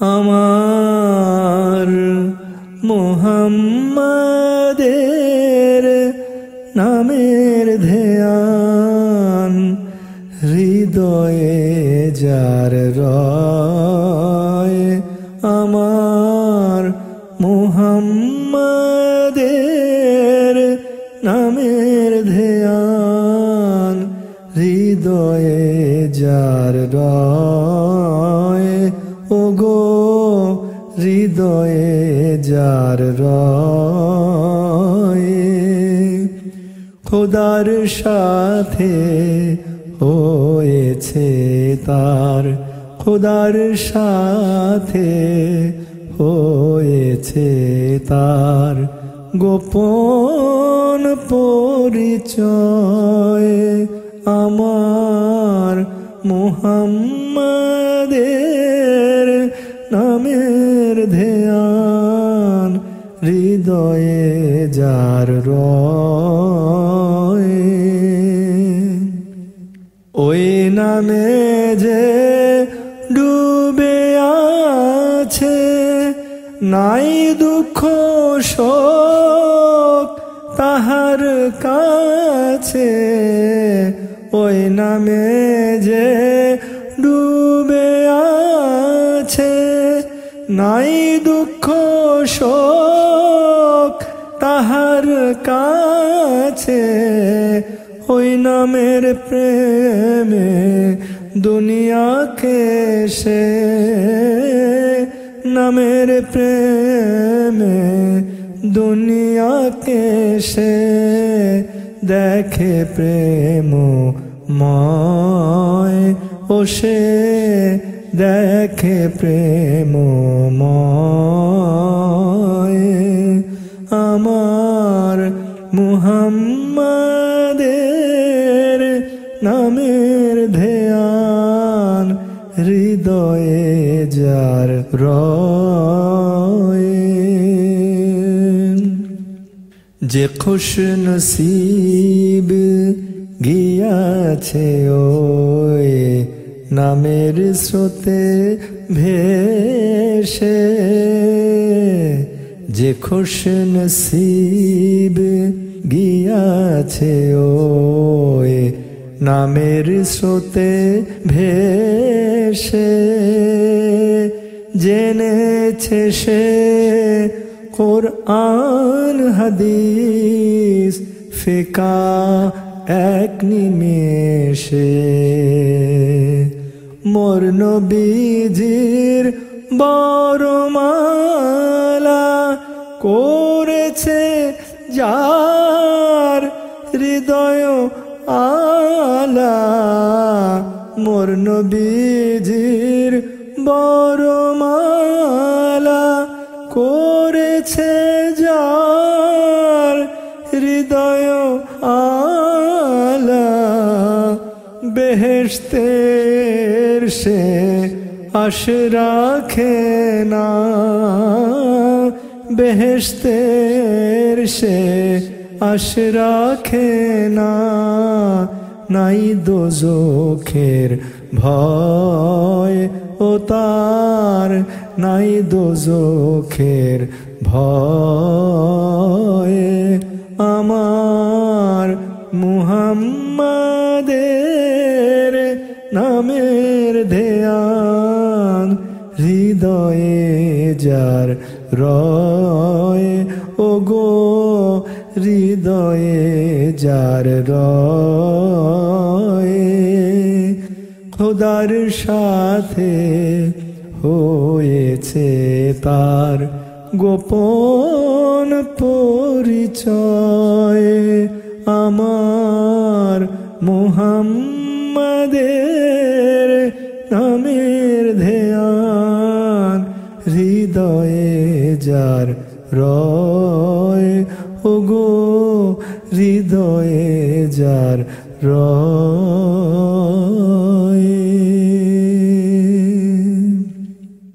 আমার মোহাম্মদের নামের ধ্যান হৃদয়ে যার রয় আমার মোহাম্মদের নামের ধ্যান হৃদয়ে যার রয় হৃদয়ে যার রয়, খোদার সাথে হয়েছে তার, খোদার সাথে হয়েছে তার, গোপন পরিচয় আমার মুহাম্মাদের ধ্যান, হৃদয়ে যার রয়। ওই নামে যে ডুবে আছে, নাই দুঃখ শোক তাহার কাছে। ওই নামে যে নাই দুঃখ শোক তাহার কাছে, ওই নামের প্রেমে দুনিয়াকে সে নামের প্রেমে দুনিয়াকে সে দেখে প্রেম ময় ও সে দেখে প্রেম আমার মুহাম্মাদের নামের ধ্যান হৃদয়ে যার রয়। যে খুশ নসিব গিয়াছে ওই নামের স্রোতে ভেসে যে খুশ নসিব গিয়াছে ওই নামের স্রোতে ভেসে জেনেছে সে কোরআন, হাদিস, ফিকা এক নিমেষে। মোর নবীজির বরমালা করেছে যার হৃদয় আলা। মোর নবীজির বরমালা করেছে যার হৃদয় আলা। বেহেশতের সে আশ রাখে না। বেহেশতের সে আশ রাখে না। নাই দোজখের ভয় ও তার। নাই দোজখের ভয় আমার মুহাম্মাদের নামের ধ্যান হৃদয়ে যার রয় ও গো হৃদয়ে যার রয়, খোদার সাথে হয়েছে তার গোপন পরিচয়। আমার মুহাম্মাদের নামের ধেয়ান হৃদয়ে যার রয় ও গো হৃদয়ে যার রয়।